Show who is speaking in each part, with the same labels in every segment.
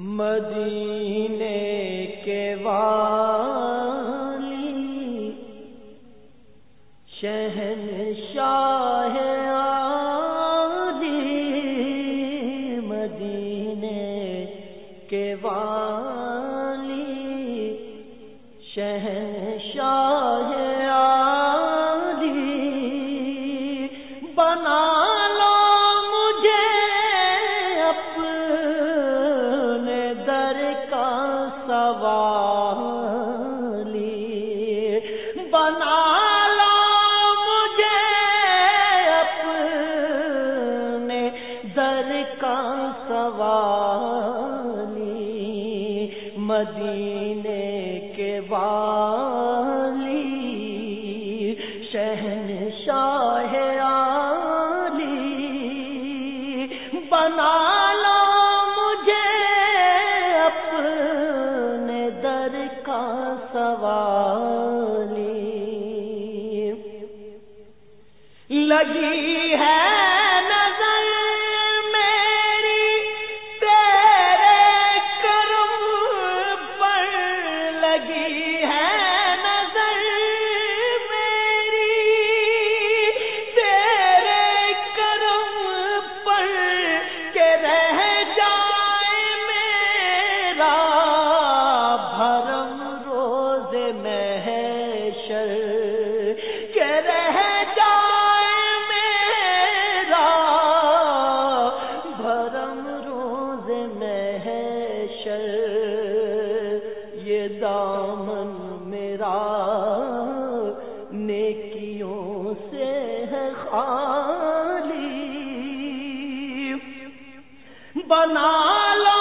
Speaker 1: مدینے کے وا لگی ہے دامن میرا نیکیوں سے ہے خالی۔ بنا لو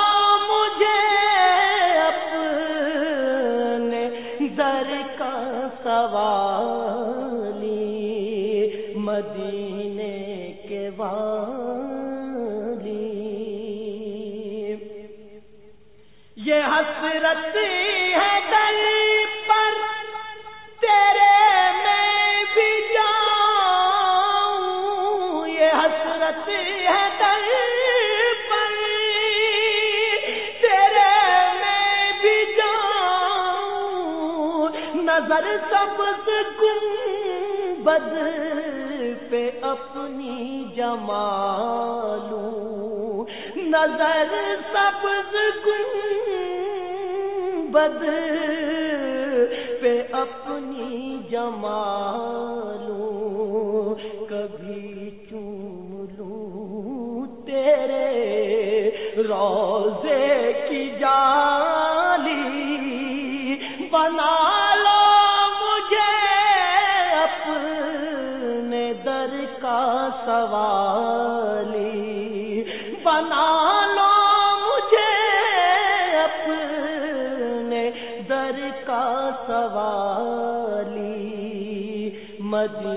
Speaker 1: یہ حسرت ہے دل پر، تیرے میں بھی جاؤں۔ یہ حسرت ہے دل پر، تیرے میں بھی جاؤں۔ نظر سبز گنبد پہ اپنی جمالوں نظر سبز گنبد پہ اپنی جمالوں کبھی چوم لوں تیرے روزے کی جالی۔ بنا سوالی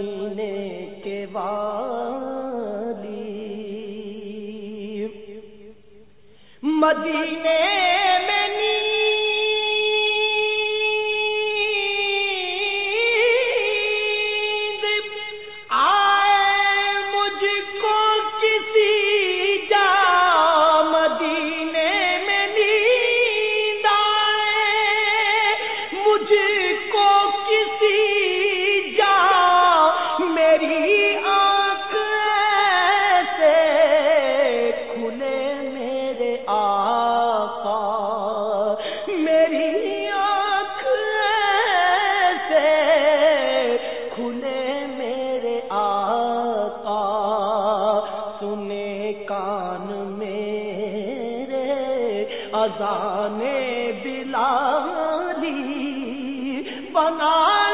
Speaker 1: مدینے کے والی۔ مدینے میں اذان بلالی بنا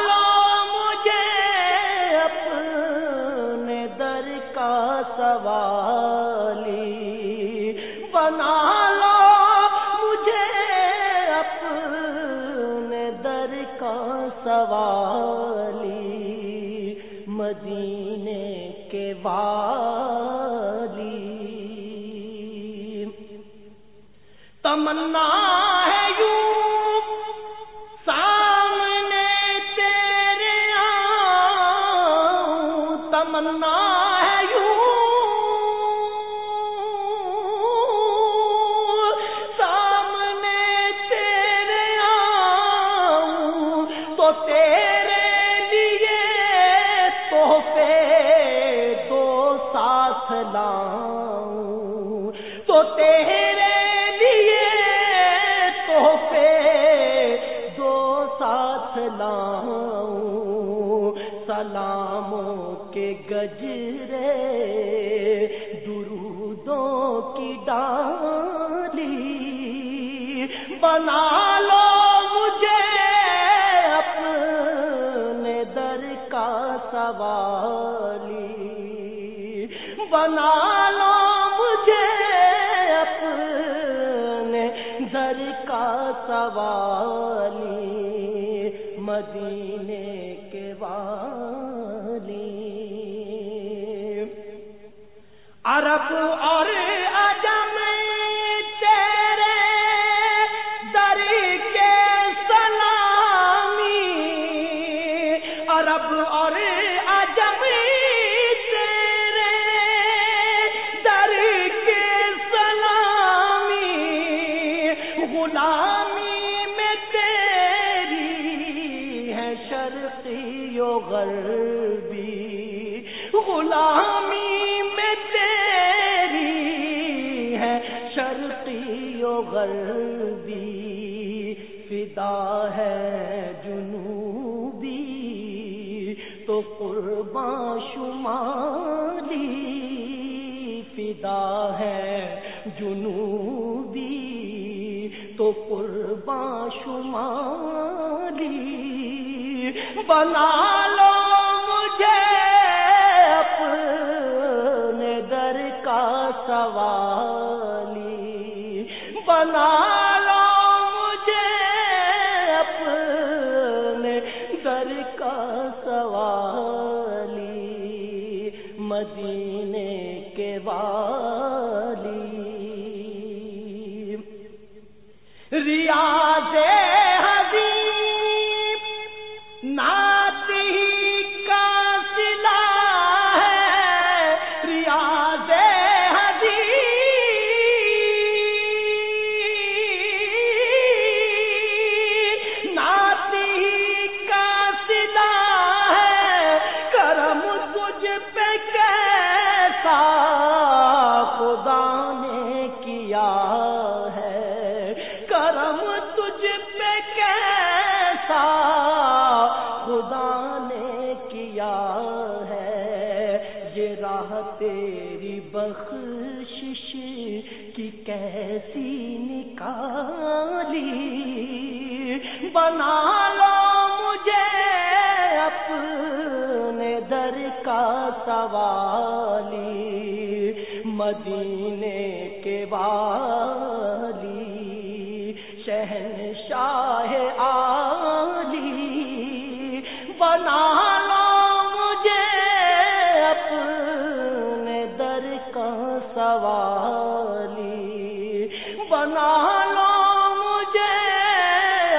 Speaker 1: تیرے لیے تحفے دو ساتھ لاؤں۔ تو تیرے لیے تحفے دو ساتھ لاؤں۔ سلاموں کے گجرے درودوں کی ڈالی۔ بنا لو والی۔ بنا لو مجھے اپنے در کا سوالی مدینے کے والی۔ عرب آ شرقی و غربی، فدا ہے جنوبی، تو قربان شمالی، فدا ہے جنوبی، تو قربان شمالی، بنا لو کا سوالی مدینے کے والی۔ ریاض حبیب نعت ہے یہ راہ تیری بخشش کی کیسی نکالی؟ بنا لو مجھے اپنے در کا سوالی، مدینے کے والی سوالی بنا لو مجھے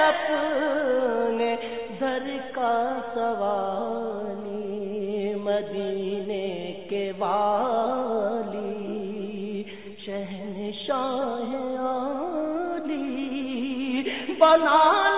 Speaker 1: اپنے در کا سوالی مدینے کے والی شہنشاہ عالی بنا لو